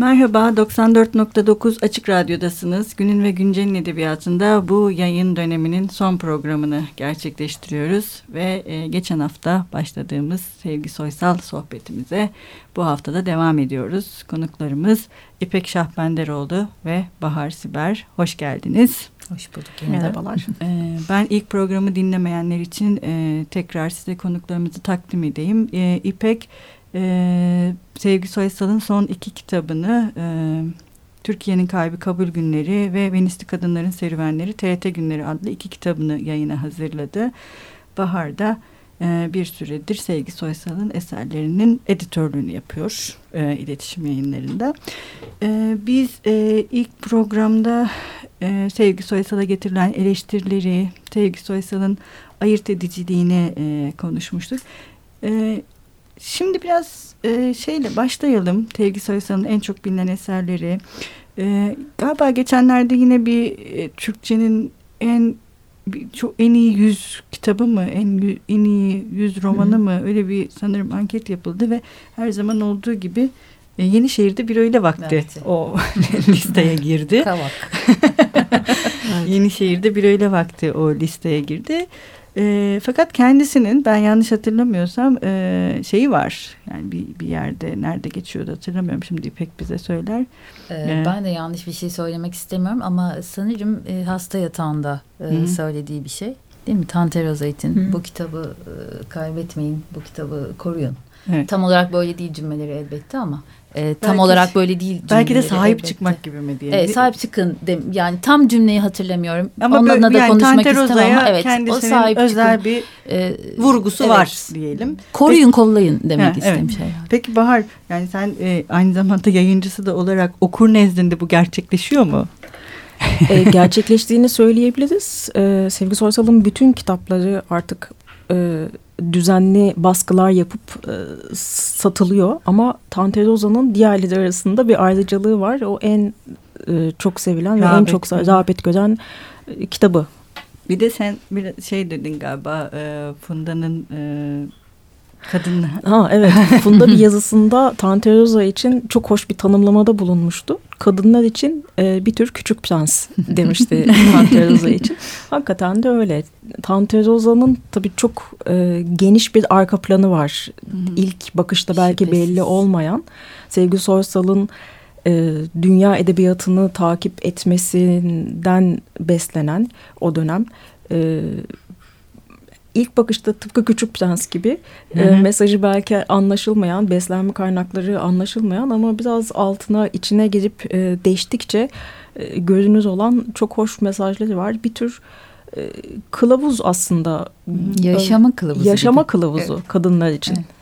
Merhaba, 94.9 Açık Radyo'dasınız. Günün ve Güncel'in edebiyatında bu yayın döneminin son programını gerçekleştiriyoruz. Ve e, geçen hafta başladığımız Sevgi Soysal sohbetimize bu haftada devam ediyoruz. Konuklarımız İpek Şahbenderoğlu ve Bahar Siber. Hoş geldiniz. Hoş bulduk. Merhabalar. Ee, ben ilk programı dinlemeyenler için e, tekrar size konuklarımızı takdim edeyim. E, İpek e, Sevgi Soysal'ın son iki kitabını e, Türkiye'nin Kalbi Kabul Günleri ve Venisti Kadınların Serüvenleri TRT Günleri adlı iki kitabını yayına hazırladı. Bahar'da e, bir süredir Sevgi Soysal'ın eserlerinin editörlüğünü yapıyor e, iletişim yayınlarında. E, biz e, ilk programda e, Sevgi Soysal'a getirilen eleştirileri, Sevgi Soysal'ın ayırt ediciliğini e, konuşmuştuk. E, Şimdi biraz e, şeyle başlayalım. Sevgi Soysal'ın en çok bilinen eserleri. E, galiba geçenlerde yine bir e, Türkçenin en çok en iyi yüz kitabı mı, en en iyi yüz romanı Hı. mı öyle bir sanırım anket yapıldı ve her zaman olduğu gibi e, Yenişehir'de bir öyle vakti evet. o listeye girdi. Kavak. Yenişehir'de bir öyle vakti o listeye girdi. E, fakat kendisinin ben yanlış hatırlamıyorsam e, şeyi var. Yani bir, bir yerde nerede geçiyordu hatırlamıyorum. Şimdi İpek bize söyler. Ee, ee, ben de yanlış bir şey söylemek istemiyorum ama sanırım e, hasta yatağında e, söylediği bir şey. Değil mi? Tanter Zeytin bu kitabı e, kaybetmeyin, bu kitabı koruyun. Evet. Tam olarak böyle değil cümleleri elbette ama e, tam belki, olarak böyle değil. Belki de sahip elbette. çıkmak gibi mi diye. Evet, sahip çıkın. De, yani tam cümleyi hatırlamıyorum. Ama Onunla böyle, da yani konuşmak istemem ama evet. O sahip özel çıkın. bir e, vurgusu evet. var diyelim. Koruyun Peki, kollayın demek ha, istemiş. Evet. Peki Bahar yani sen e, aynı zamanda yayıncısı da olarak okur nezdinde bu gerçekleşiyor mu? e, gerçekleştiğini söyleyebiliriz. E, Sevgi Sorsal'ın bütün kitapları artık e, düzenli baskılar yapıp e, satılıyor. Ama Tanteroza'nın diğerleri arasında bir ayrıcalığı var. O en e, çok sevilen rağbet, ve en çok rağbet gören e, kitabı. Bir de sen bir şey dedin galiba e, Funda'nın e, Kadın. Ha evet. Funda bir yazısında Tanteroza için çok hoş bir tanımlamada bulunmuştu. Kadınlar için e, bir tür küçük prens demişti Tanteroza için. Hakikaten de öyle. Tanteroza'nın tabii çok e, geniş bir arka planı var. İlk bakışta belki Şüphesiz. belli olmayan. Sevgi Sorsal'ın e, dünya edebiyatını takip etmesinden beslenen o dönem e, ilk bakışta tıpkı Küçük Prens gibi E, mesajı belki anlaşılmayan, beslenme kaynakları anlaşılmayan ama biraz altına içine girip e, değiştikçe e, gözünüz olan çok hoş mesajları var. Bir tür e, kılavuz aslında. Yaşama kılavuzu. Yaşama gibi. kılavuzu evet. kadınlar için. Evet.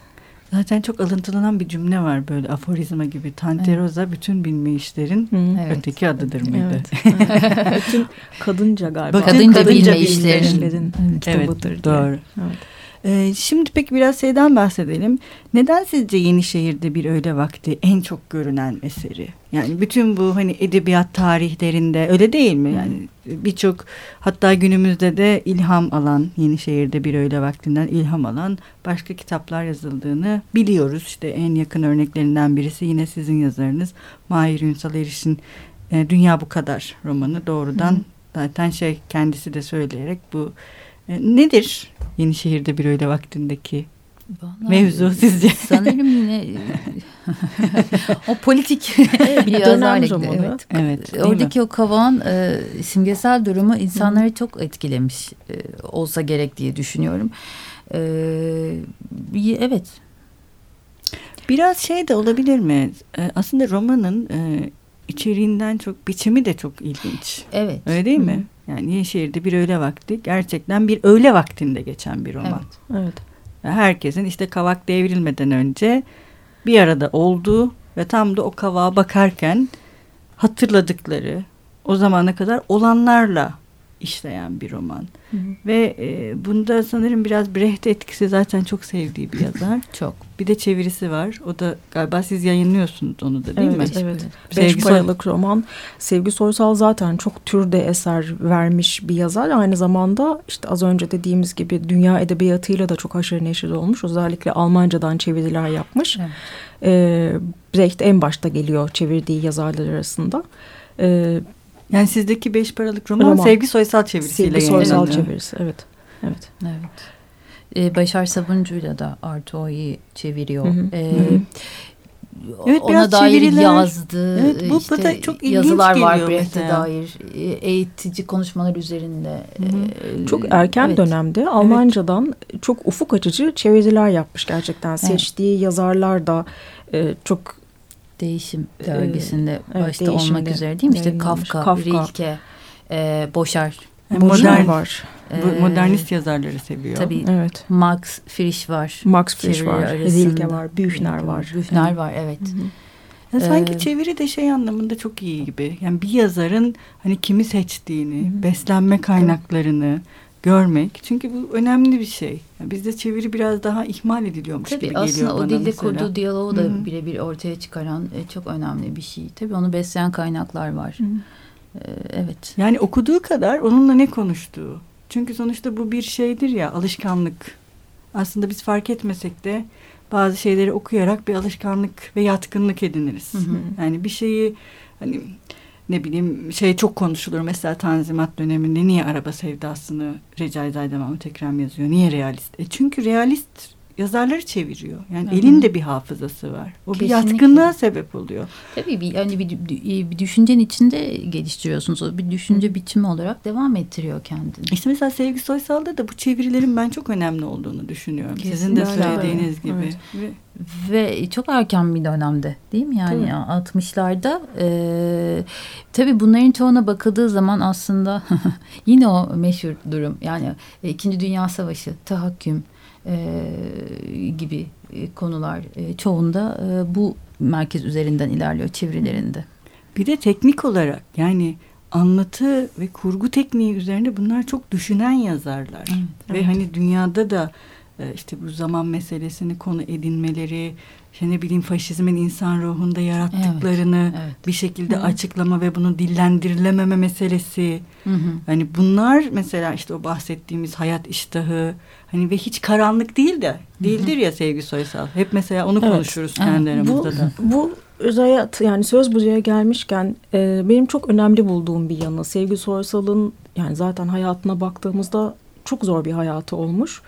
Zaten çok alıntılanan bir cümle var böyle aforizma gibi. Tanteroza evet. bütün bilmeyişlerin evet. öteki adıdır mıydı? Evet. bütün kadınca galiba. Kadınca, kadınca bilme işlerin. Evet, doğru. Evet. Ee, şimdi peki biraz şeyden bahsedelim. Neden sizce Yenişehir'de bir öyle vakti en çok görünen eseri? Yani bütün bu hani edebiyat tarihlerinde öyle değil mi? Yani birçok hatta günümüzde de ilham alan Yenişehir'de bir öyle vaktinden ilham alan başka kitaplar yazıldığını biliyoruz. İşte en yakın örneklerinden birisi yine sizin yazarınız Mahir Ünsal Eriş'in e, Dünya Bu Kadar romanı doğrudan Hı. zaten şey kendisi de söyleyerek bu nedir Yenişehir'de bir öyle vaktindeki Vallahi mevzu sizce? Sanırım yine o politik bir dönem romanı. Evet. evet Oradaki mi? o kavan e, simgesel durumu insanları Hı. çok etkilemiş e, olsa gerek diye düşünüyorum. E, evet. Biraz şey de olabilir mi? E, aslında romanın e, içeriğinden çok biçimi de çok ilginç. Evet. Öyle değil Hı. Yani Yenişehir'de bir öğle vakti gerçekten bir öğle vaktinde geçen bir roman. Evet. evet. Herkesin işte kavak devrilmeden önce bir arada olduğu ve tam da o kavağa bakarken hatırladıkları o zamana kadar olanlarla işleyen bir roman. Hı hı. Ve e, bunda sanırım biraz Brecht etkisi zaten çok sevdiği bir yazar. çok. Bir de çevirisi var. O da galiba siz yayınlıyorsunuz onu da değil evet, mi? Evet. evet. Beş Sevgi paralık Soy roman. Sevgi Soysal zaten çok türde eser vermiş bir yazar. Aynı zamanda işte az önce dediğimiz gibi dünya edebiyatıyla da çok haşır neşir olmuş. Özellikle Almancadan çeviriler yapmış. Evet. Ee, Brecht en başta geliyor çevirdiği yazarlar arasında. Ee, yani sizdeki beş paralık roman, roman. Sevgi Soysal çevirisiyle Sevgi Soysal çevirisi evet. Evet. Evet. Ee, Başar Sabuncu'yla da Arto'yu çeviriyor. Hı hı. Ee, hı hı. Evet, ona dair çeviriler. yazdığı evet, bu, işte, da çok yazılar var Brecht'e dair e, eğitici konuşmalar üzerinde. Hı hı. Çok erken evet. dönemde Almancadan evet. çok ufuk açıcı çeviriler yapmış gerçekten. Evet. Seçtiği yazarlar da e, çok değişim dergisinde ee, başta evet, olmak üzere değil mi? İşte Kafka, Kafka. Rilke, e, Boşar. Yani modern var. Ee, modernist yazarları seviyor. Tabii. Evet. Max Frisch var. Max Frisch var. Rilke var. Büchner var. Büchner evet. var evet. Hı -hı. Ya sanki ee, çeviri de şey anlamında çok iyi gibi. Yani bir yazarın hani kimi seçtiğini, hı. beslenme kaynaklarını, görmek. Çünkü bu önemli bir şey. Yani bizde çeviri biraz daha ihmal ediliyormuş Tabii, gibi geliyor bana Aslında o dilde mesela. kurduğu diyaloğu da birebir ortaya çıkaran e, çok önemli bir şey. Tabii onu besleyen kaynaklar var. Ee, evet. Yani okuduğu kadar onunla ne konuştuğu. Çünkü sonuçta bu bir şeydir ya alışkanlık. Aslında biz fark etmesek de bazı şeyleri okuyarak bir alışkanlık ve yatkınlık ediniriz. Hı hı. Yani bir şeyi hani ne bileyim şey çok konuşulur mesela Tanzimat döneminde niye araba sevdasını Recai Zayda Mahmut yazıyor? Niye realist? E çünkü realist yazarları çeviriyor. Yani Hı -hı. elinde bir hafızası var. O Kesinlikle. bir yatkınlığa sebep oluyor. Tabii bir yani bir, bir düşüncenin içinde geliştiriyorsunuz. O bir düşünce biçimi olarak devam ettiriyor kendini. İşte mesela Sevgi Soysal'da da bu çevirilerin ben çok önemli olduğunu düşünüyorum. Kesinlikle. Sizin de söylediğiniz evet. gibi. Evet. Ve çok erken bir dönemde değil mi yani tabii. 60'larda e, tabii bunların çoğuna bakıldığı zaman aslında yine o meşhur durum yani İkinci Dünya Savaşı tahakküm e, gibi e, konular e, çoğunda e, bu merkez üzerinden ilerliyor çevirilerinde. Bir de teknik olarak yani anlatı ve kurgu tekniği üzerinde bunlar çok düşünen yazarlar. Evet, ve evet. hani dünyada da e, işte bu zaman meselesini konu edinmeleri, işte ne bileyim faşizmin insan ruhunda yarattıklarını evet, evet. bir şekilde hı. açıklama ve bunu dillendirilememe meselesi. Hı hı. Hani bunlar mesela işte o bahsettiğimiz hayat iştahı hani ve hiç karanlık değil de değildir hı hı. ya Sevgi Soysal. Hep mesela onu evet. konuşuruz kendi evet. aramızda bu, da. Bu hayat yani söz buraya gelmişken e, benim çok önemli bulduğum bir yanı Sevgi Soysal'ın yani zaten hayatına baktığımızda çok zor bir hayatı olmuş.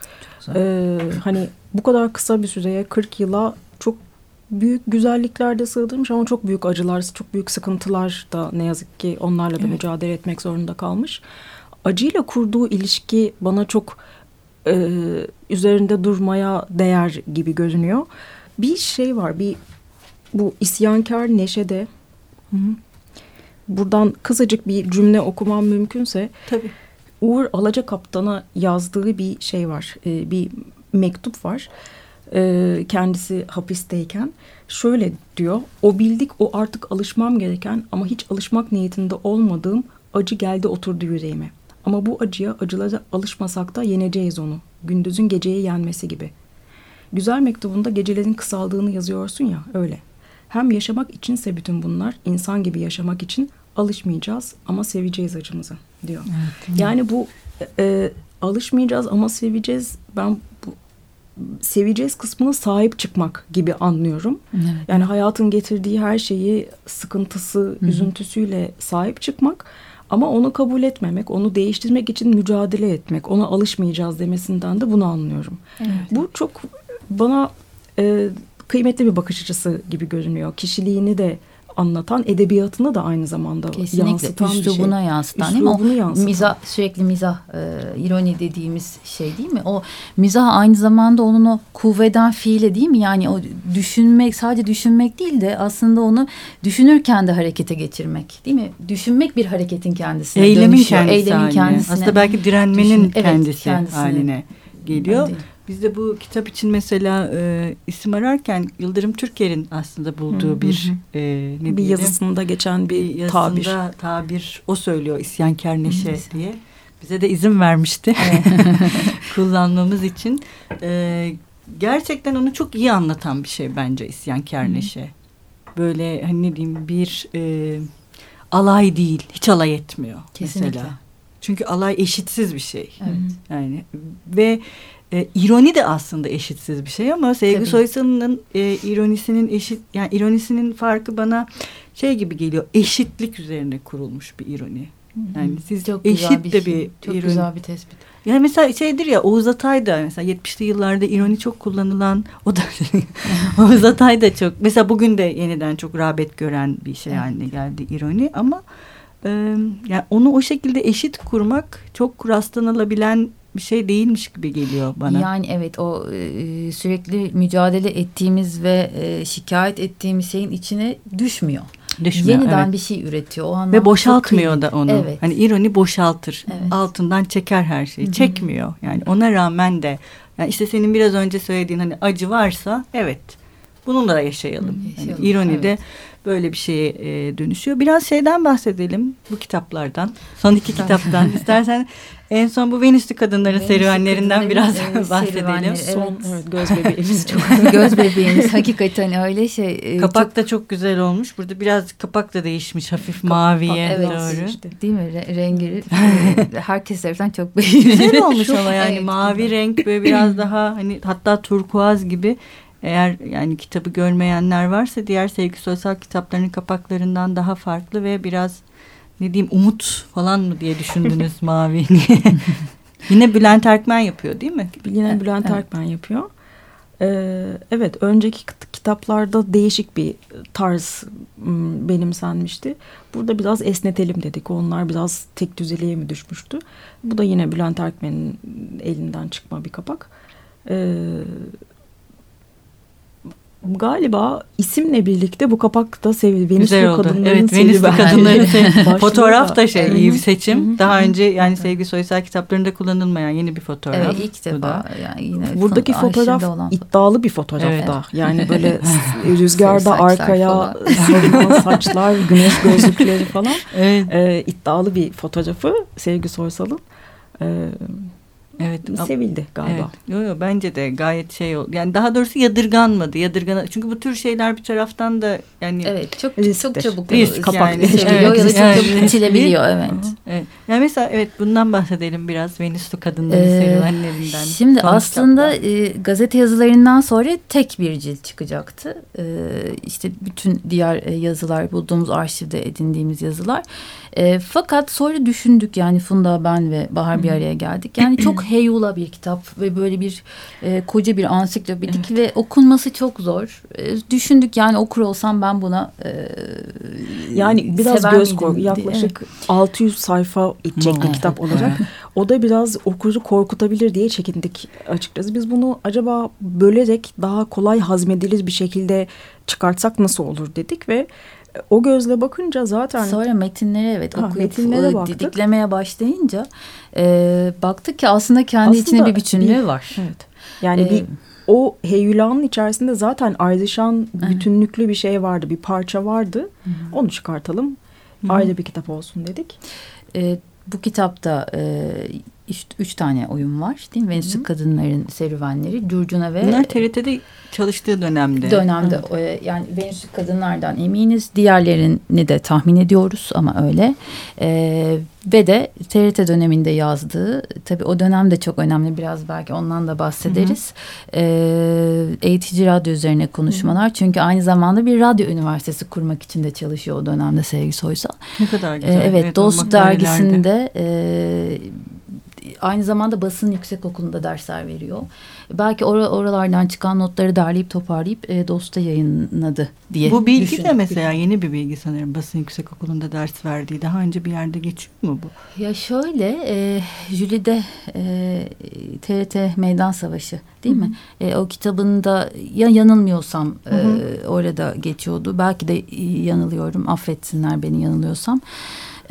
Ee, hani bu kadar kısa bir süreye 40 yıla büyük güzellikler de sığdırmış ama çok büyük acılar, çok büyük sıkıntılar da ne yazık ki onlarla da evet. mücadele etmek zorunda kalmış. Acıyla kurduğu ilişki bana çok e, üzerinde durmaya değer gibi görünüyor. Bir şey var, bir bu isyankar neşede. Hı -hı. Buradan kısacık bir cümle okumam mümkünse. Tabii. Uğur Alaca Kaptan'a yazdığı bir şey var. E, bir mektup var. E, kendisi hapisteyken şöyle diyor. O bildik o artık alışmam gereken ama hiç alışmak niyetinde olmadığım acı geldi oturdu yüreğime. Ama bu acıya acılara alışmasak da yeneceğiz onu. Gündüzün geceyi yenmesi gibi. Güzel mektubunda gecelerin kısaldığını yazıyorsun ya öyle. Hem yaşamak içinse bütün bunlar insan gibi yaşamak için alışmayacağız ama seveceğiz acımızı diyor. Evet, yani bu e, alışmayacağız ama seveceğiz. Ben bu seveceğiz kısmına sahip çıkmak gibi anlıyorum. Evet. Yani hayatın getirdiği her şeyi sıkıntısı, Hı-hı. üzüntüsüyle sahip çıkmak ama onu kabul etmemek, onu değiştirmek için mücadele etmek, ona alışmayacağız demesinden de bunu anlıyorum. Evet. Bu çok bana e, kıymetli bir bakış açısı gibi görünüyor. Kişiliğini de anlatan edebiyatını da aynı zamanda Kesinlikle. yansıtan Üslubuna bir şey. yansıtan değil mi? O yansıtan. mizah sürekli mizah, e, ironi dediğimiz şey değil mi? O mizah aynı zamanda onun o kuvveden fiile değil mi? Yani o düşünmek sadece düşünmek değil de aslında onu düşünürken de harekete geçirmek değil mi? Düşünmek bir hareketin kendisine Eylemin dönüşüyor. Kendisi Eylemin haline. kendisine. Aslında belki direnmenin Düşün, kendisi evet, kendisine. haline geliyor. Biz de bu kitap için mesela e, isim ararken Yıldırım Türker'in aslında bulduğu hı hı. bir e, ne bir diyelim, yazısında geçen bir, bir tabir. tabir o söylüyor isyankar neşe hı. diye. bize de izin vermişti kullanmamız için. E, gerçekten onu çok iyi anlatan bir şey bence isyankar neşe. Böyle hani ne diyeyim bir e, alay değil, hiç alay etmiyor Kesinlikle. mesela. Çünkü alay eşitsiz bir şey. Evet. Yani ve e, ironi de aslında eşitsiz bir şey ama Sevgi Soysal'ın e, ironisinin eşit yani ironisinin farkı bana şey gibi geliyor. Eşitlik üzerine kurulmuş bir ironi. Yani siz çok eşit bir de şey. bir çok ironi. güzel bir tespit. Yani mesela şeydir ya Oğuz Atay da mesela 70'li yıllarda ironi çok kullanılan o da Oğuz Atay da çok mesela bugün de yeniden çok rağbet gören bir şey haline geldi ironi ama e, yani onu o şekilde eşit kurmak çok rastlanılabilen bir şey değilmiş gibi geliyor bana. Yani evet o e, sürekli mücadele ettiğimiz ve e, şikayet ettiğimiz şeyin içine düşmüyor. Düşmüyor, Yeniden evet. bir şey üretiyor. O Ve boşaltmıyor da onu. Evet. Hani ironi boşaltır. Evet. Altından çeker her şeyi. Hı-hı. Çekmiyor. Yani ona rağmen de yani işte senin biraz önce söylediğin hani acı varsa evet bununla da yaşayalım. Hı, yaşayalım. Yani ironi evet. de böyle bir şeye e, dönüşüyor. Biraz şeyden bahsedelim bu kitaplardan. Son iki kitaptan. İstersen en son bu Venüslü Kadınların Venüslü serüvenlerinden biraz e, bahsedelim. Son evet, göz bebeğimiz çok. göz bebeğimiz hakikaten öyle şey. E, kapak çok... da çok güzel olmuş. Burada biraz kapak da değişmiş hafif kapak, maviye evet, doğru. Işte. Değil mi? Rengi e, herkes tarafından çok beğenildi. Güzel olmuş ama yani evet, mavi renk böyle biraz daha hani hatta turkuaz gibi eğer yani kitabı görmeyenler varsa diğer sevgi sosyal kitaplarının kapaklarından daha farklı ve biraz ne diyeyim umut falan mı diye düşündünüz mavi. Yine Bülent Erkmen yapıyor değil mi? Yine Bülent evet. Erkmen yapıyor. Ee, evet önceki kitaplarda değişik bir tarz benimsenmişti. Burada biraz esnetelim dedik. Onlar biraz tek düzeliğe mi düşmüştü? Bu da yine Bülent Erkmen'in elinden çıkma bir kapak. Ee, galiba isimle birlikte bu kapakta sevildi. Venüslü Güzel oldu. Kadınların evet, Venüslü Kadınların Fotoğraf da şey iyi bir seçim. Daha önce yani Sevgi Soysal kitaplarında kullanılmayan yeni bir fotoğraf. Evet ilk defa. Yani yine Buradaki fotoğraf iddialı bir fotoğraf evet. da. Yani böyle rüzgarda arkaya saçlar, güneş gözlükleri falan. Evet. Ee, iddialı bir fotoğrafı Sevgi Soysal'ın. Ee, Evet. Sevildi galiba. Evet. Yo, yo, bence de gayet şey oldu. Yani daha doğrusu yadırganmadı. Yadırgan çünkü bu tür şeyler bir taraftan da yani Evet, çok risktir. çok çabuk risk kapak yani, evet, ya da çok çabuk bitilebiliyor evet. evet. Yani mesela evet bundan bahsedelim biraz Venüs'lü kadınların ee, serüvenlerinden. Şimdi aslında e, gazete yazılarından sonra tek bir cilt çıkacaktı. E, işte bütün diğer e, yazılar bulduğumuz arşivde edindiğimiz yazılar. E, fakat sonra düşündük yani Funda ben ve Bahar bir araya geldik. Yani çok heyula bir kitap ve böyle bir e, koca bir ansiklopedik evet. ve okunması çok zor. E, düşündük yani okur olsam ben buna e, yani biraz göz kork yaklaşık evet. 600 sayfa içecek bir kitap olacak. O da biraz okuru korkutabilir diye çekindik açıkçası. Biz bunu acaba bölerek daha kolay hazmedilir bir şekilde çıkartsak nasıl olur dedik ve o gözle bakınca zaten... Sonra metinleri evet ha, okuyup metinlere baktık. didiklemeye başlayınca e, baktık ki aslında kendi aslında içinde bir bütünlüğü bir, var. Evet. Yani ee, bir o heyulanın içerisinde zaten ayrışan bütünlüklü bir şey vardı. Bir parça vardı. Hı. Onu çıkartalım. Hı. Ayrı bir kitap olsun dedik. E, bu kitapta e, üç, üç tane oyun var değil mi? Venüs'lü Kadınların Serüvenleri, Curcuna ve... Bunlar TRT'de çalıştığı dönemde. Dönemde. Evet. Yani Venüs'lü Kadınlardan eminiz. Diğerlerini de tahmin ediyoruz ama öyle. Ee, ve de TRT döneminde yazdığı, tabii o dönem de çok önemli. Biraz belki ondan da bahsederiz. Hı hı. Ee, eğitici radyo üzerine konuşmalar. Hı hı. Çünkü aynı zamanda bir radyo üniversitesi kurmak için de çalışıyor o dönemde Sevgi Soysal. Ne kadar güzel. Ee, evet, evet Dost dergisinde... E, aynı zamanda basın yüksek okulunda dersler veriyor. Belki or oralardan çıkan notları derleyip toparlayıp e, DOS'ta yayınladı diye Bu bilgi düşündüm. de mesela yeni bir bilgi sanırım basın yüksek okulunda ders verdiği. Daha önce bir yerde geçiyor mu bu? Ya şöyle e, Jüli'de e, TRT Meydan Savaşı değil Hı -hı. mi? E, o kitabında ya yanılmıyorsam Hı -hı. E, orada geçiyordu. Belki de yanılıyorum affetsinler beni yanılıyorsam.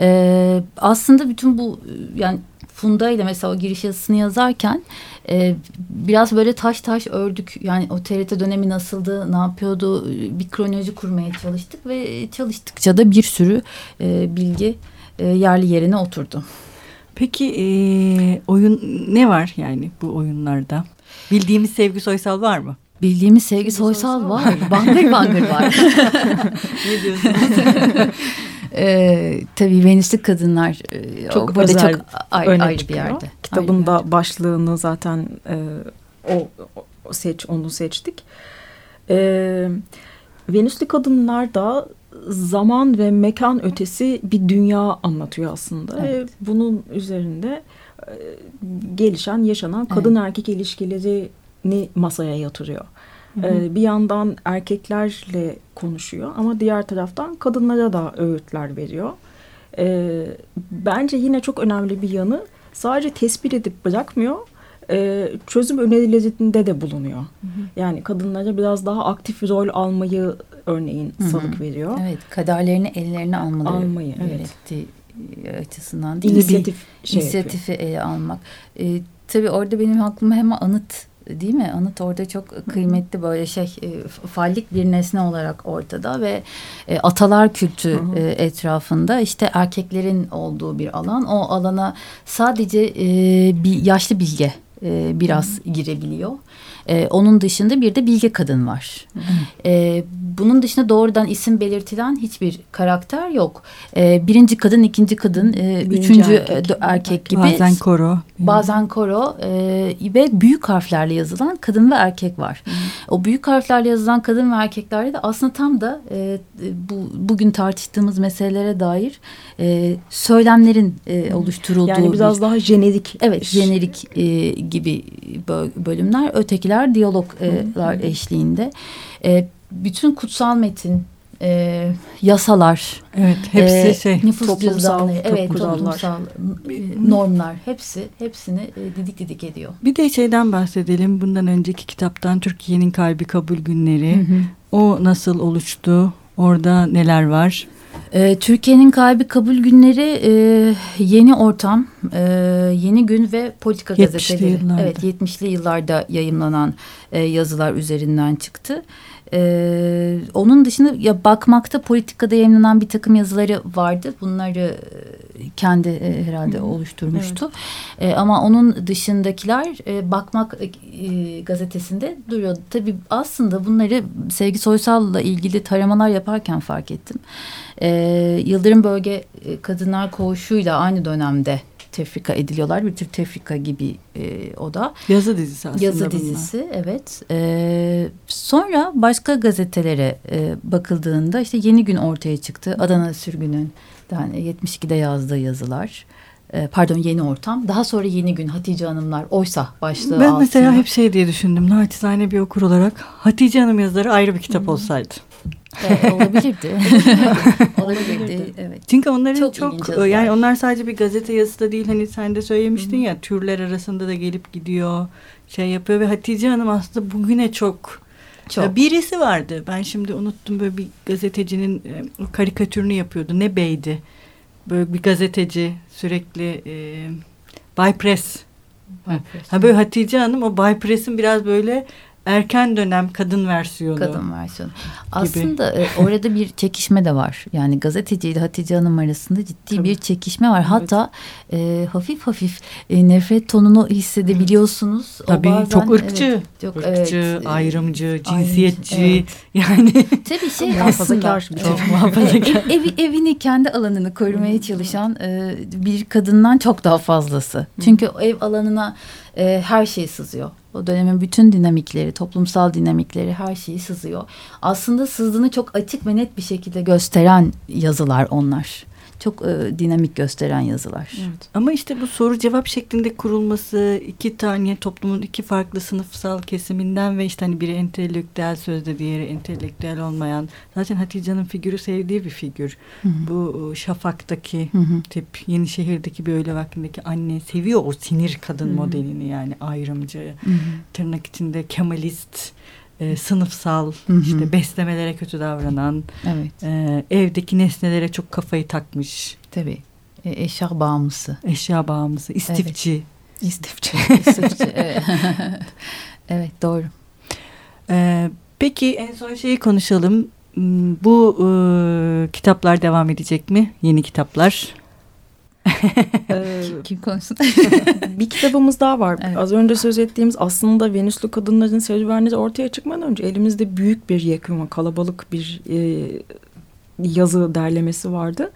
Ee, aslında bütün bu yani Funda ile mesela o giriş yazısını yazarken e, biraz böyle taş taş ördük. Yani o TRT dönemi nasıldı, ne yapıyordu bir kronoloji kurmaya çalıştık ve çalıştıkça da bir sürü e, bilgi e, yerli yerine oturdu. Peki e, oyun ne var yani bu oyunlarda? Bildiğimiz Sevgi Soysal var mı? Bildiğimiz Sevgi Soysal var. Bangır bangır var. ne diyorsunuz? ee, tabii Venüs'lü kadınlar e, çok burada çok ayrı, ayrı bir yerde. Kitabın da başlığını zaten e, o, o seç onu seçtik. E, Venüs'lü kadınlar da zaman ve mekan ötesi bir dünya anlatıyor aslında. Evet. E, bunun üzerinde e, gelişen, yaşanan kadın evet. erkek ilişkilerini masaya yatırıyor. Hı hı. E, bir yandan erkeklerle konuşuyor ama diğer taraftan kadınlara da öğütler veriyor. E, bence yine çok önemli bir yanı sadece tespit edip bırakmıyor e, çözüm önerilerinde de bulunuyor. Hı hı. Yani kadınlara biraz daha aktif rol almayı örneğin hı hı. salık veriyor. Evet, kaderlerini ellerine almaları almayı evet. açısından değil İnisiyatif bir şey inisiyatifi ele almak. E, tabii orada benim aklıma hem anıt değil mi? Anıt orada çok kıymetli böyle şey e, fallik bir nesne olarak ortada ve e, atalar kültü e, etrafında işte erkeklerin olduğu bir alan. O alana sadece e, bir yaşlı bilge e, biraz girebiliyor. E, onun dışında bir de bilge kadın var. E, bunun dışında doğrudan isim belirtilen hiçbir karakter yok. E, birinci kadın, ikinci kadın, e, üçüncü erkek. erkek gibi. Bazen koro. Bazen koro e, ve büyük harflerle yazılan kadın ve erkek var. Hı. O büyük harflerle yazılan kadın ve erkeklerde de aslında tam da e, bu bugün tartıştığımız meselelere dair e, söylemlerin e, oluşturulduğu. Yani biraz bir, daha jenerik. Evet, jenerik e, gibi bölümler. Ötekiler diyaloglar eşliğinde. E, bütün kutsal metin, e, yasalar, evet hepsi e, şey nüfus toplumsal, cüzdanları, evet toplumsal e, normlar hepsi hepsini e, didik didik ediyor. Bir de şeyden bahsedelim. Bundan önceki kitaptan Türkiye'nin kalbi kabul günleri. Hı hı. O nasıl oluştu? Orada neler var? E, Türkiye'nin kalbi kabul günleri e, yeni ortam, e, yeni gün ve politika gazeteleri. Yıllarda. Evet 70'li yıllarda yayımlanan e, yazılar üzerinden çıktı. Ee, onun dışında ya bakmakta politikada yayınlanan bir takım yazıları vardı. Bunları e, kendi e, herhalde oluşturmuştu. Evet. E, ama onun dışındakiler e, bakmak e, gazetesinde duruyordu. Tabii aslında bunları Sevgi Soysal'la ilgili taramalar yaparken fark ettim. E, Yıldırım Bölge e, Kadınlar Koğuşu'yla aynı dönemde tefrika ediliyorlar. Bir tür tefrika gibi e, o da. Yazı dizisi aslında Yazı dizisi bunlar. evet. E, sonra başka gazetelere e, bakıldığında işte Yeni Gün ortaya çıktı. Adana Sürgün'ün yani 72'de yazdığı yazılar. E, pardon Yeni Ortam. Daha sonra Yeni Gün Hatice Hanımlar Oysa başlığı Ben altında. mesela hep şey diye düşündüm. Naçizane bir okur olarak Hatice Hanım yazıları ayrı bir kitap -hı. olsaydı. Evet, olabilirdi. olabilirdi. Evet. Çünkü onların çok, çok yani onlar sadece bir gazete yazısı da değil hani sen de söylemiştin -hı. ya türler arasında da gelip gidiyor şey yapıyor ve Hatice Hanım aslında bugüne çok çok. Birisi vardı. Ben şimdi unuttum böyle bir gazetecinin e, karikatürünü yapıyordu. Ne beydi? Böyle bir gazeteci sürekli e, Bay Press. Bay Press. Ha böyle Hatice Hanım o Bay Press'in biraz böyle erken dönem kadın versiyonu. Kadın versiyonu. Gibi. Aslında e, orada bir çekişme de var. Yani gazeteci ile Hatice Hanım arasında ciddi Tabii. bir çekişme var. Evet. Hatta e, hafif hafif e, nefret tonunu hissedebiliyorsunuz. Tabii bazen, çok ırkçı. Evet, çok, ırkçı, evet, ayrımcı, cinsiyetçi. Evet. Yani. Tabii şey aslında. Çok muhafazakar. Ev, evini kendi alanını korumaya çalışan e, bir kadından çok daha fazlası. Çünkü ev alanına e, her şey sızıyor. O dönemin bütün dinamikleri, toplumsal dinamikleri her şeyi sızıyor. Aslında sızdığını çok açık ve net bir şekilde gösteren yazılar onlar çok e, dinamik gösteren yazılar. Evet. Ama işte bu soru cevap şeklinde kurulması iki tane toplumun iki farklı sınıfsal kesiminden ve işte hani biri entelektüel sözde diğeri entelektüel olmayan zaten Hatice'nin figürü sevdiği bir figür. Hı hı. Bu Şafak'taki hı hı. tip Yenişehir'deki bir öyle vaktindeki anne seviyor o sinir kadın hı hı. modelini yani ayrımcı hı hı. tırnak içinde kemalist e, sınıfsal hı hı. işte beslemelere kötü davranan evet. e, evdeki nesnelere çok kafayı takmış. Tabii. E, eşya bağımlısı. Eşya bağımlısı. istifçi. Evet. İstifçi. İstifçi. evet. evet doğru. E, peki en son şeyi konuşalım. Hmm, bu e, kitaplar devam edecek mi? Yeni kitaplar. Ee, Kim konuşsun? bir kitabımız daha var. Evet. Az önce söz ettiğimiz aslında Venüslü kadınların serüvenleri ortaya çıkmadan önce elimizde büyük bir yakıma, kalabalık bir e, yazı derlemesi vardı.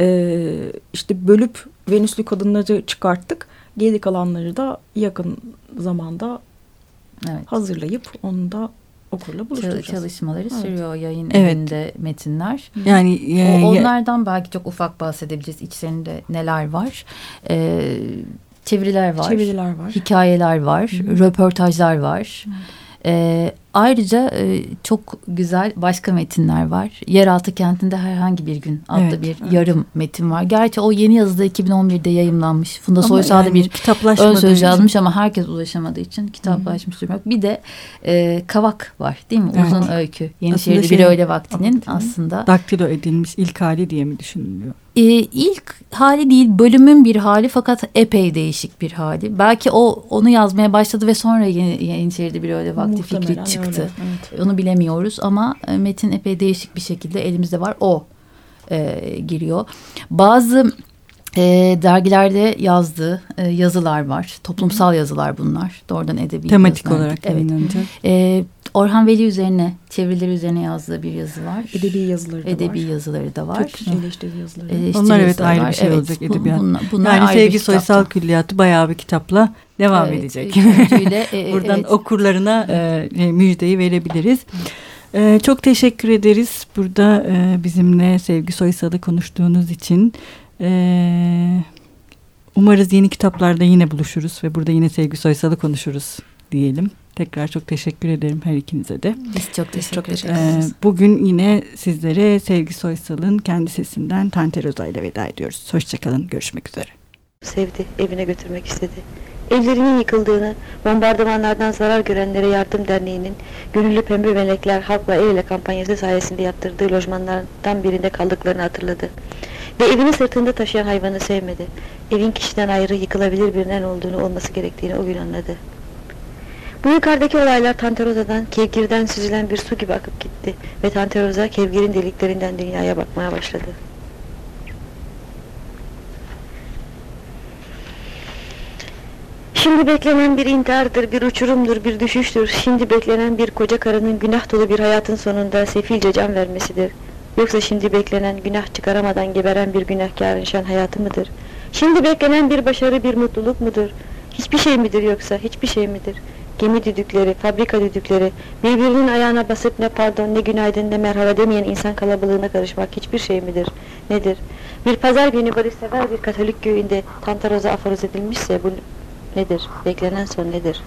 E, işte bölüp Venüslü kadınları çıkarttık. Geri kalanları da yakın zamanda evet. hazırlayıp onu da okurla buluşturacağız. Çalışmaları evet. sürüyor yayın evet. evinde metinler. Yani e, o, onlardan belki çok ufak bahsedebiliriz. İçlerinde neler var? Ee, çeviriler var. Çeviriler var. Hikayeler var. Hı. Röportajlar var. Hı. E, ayrıca e, çok güzel başka metinler var. Yeraltı kentinde herhangi bir gün adlı evet, bir evet. yarım metin var. Gerçi o yeni yazıda 2011'de yayımlanmış. Funda Soysal'da yani, bir ön söz yazmış ama herkes ulaşamadığı için kitaplaşmış durmak. Bir de e, Kavak var değil mi? Evet. Uzun öykü. Yenişehir'de şey, bir öyle vaktinin, vaktinin aslında. Daktilo edilmiş ilk hali diye mi düşünülüyor? E, ilk hali değil bölümün bir hali fakat epey değişik bir hali. Belki o onu yazmaya başladı ve sonra yeni, Yeniçeri'de bir öyle vakti fikri çıktı. Öyle, evet. Onu bilemiyoruz ama e, metin epey değişik bir şekilde elimizde var. O e, giriyor. Bazı e, dergilerde yazdığı e, yazılar var. Toplumsal yazılar bunlar. Doğrudan edebi Tematik yazılar. olarak evet. E, Orhan Veli üzerine, çevirileri üzerine yazdığı bir yazı var. Edebi yazıları da edebi var. Edebi yazıları da var. Türk eleştiri yazıları. Eleştiri Onlar evet ayrı var. bir şey evet, olacak edebiyat. Bunlar, bunlar yani Sevgi Soysal Külliyatı bayağı bir kitapla devam evet, edecek. De, e, Buradan evet. okurlarına e, e, müjdeyi verebiliriz. E, çok teşekkür ederiz burada e, bizimle Sevgi Soysal'ı konuştuğunuz için. E, umarız yeni kitaplarda yine buluşuruz ve burada yine Sevgi Soysal'ı konuşuruz diyelim. Tekrar çok teşekkür ederim her ikinize de. Biz çok teşekkür, çok teşekkür ederiz. Ee, bugün yine sizlere Sevgi Soysal'ın kendi sesinden Tanter Oza ile veda ediyoruz. Hoşçakalın, görüşmek üzere. Sevdi, evine götürmek istedi. Evlerinin yıkıldığını, bombardımanlardan zarar görenlere yardım derneğinin gönüllü pembe melekler halkla el ele kampanyası sayesinde yaptırdığı lojmanlardan birinde kaldıklarını hatırladı. Ve evini sırtında taşıyan hayvanı sevmedi. Evin kişiden ayrı yıkılabilir birinin olduğunu olması gerektiğini o gün anladı. Bu yukarıdaki olaylar Tanteroza'dan, kevgirden süzülen bir su gibi akıp gitti ve Tanteroza kevgirin deliklerinden dünyaya bakmaya başladı. Şimdi beklenen bir intihardır, bir uçurumdur, bir düşüştür. Şimdi beklenen bir koca karının günah dolu bir hayatın sonunda sefilce can vermesidir. Yoksa şimdi beklenen günah çıkaramadan geberen bir günahkarın şan hayatı mıdır? Şimdi beklenen bir başarı, bir mutluluk mudur? Hiçbir şey midir yoksa, hiçbir şey midir? Gemi düdükleri, fabrika düdükleri, birbirinin ayağına basıp ne pardon ne günaydın ne merhaba demeyen insan kalabalığına karışmak hiçbir şey midir? Nedir? Bir pazar günü barışsever bir katolik köyünde Tantaroza aforoz edilmişse bu nedir? Beklenen son nedir?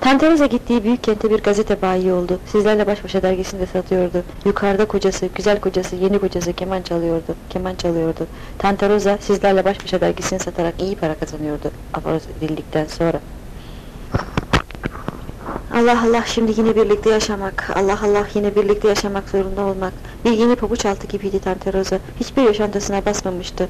Tantaroza gittiği büyük kente bir gazete bayi oldu. Sizlerle baş başa dergisinde satıyordu. Yukarıda kocası, güzel kocası, yeni kocası keman çalıyordu. Keman çalıyordu. Tantaroza sizlerle baş başa dergisini satarak iyi para kazanıyordu. Aforoz edildikten sonra. Allah Allah şimdi yine birlikte yaşamak, Allah Allah yine birlikte yaşamak zorunda olmak. Bir yeni pabuç altı gibiydi Tante Rosa. Hiçbir yaşantısına basmamıştı.